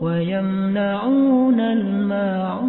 ويمنعون الماعون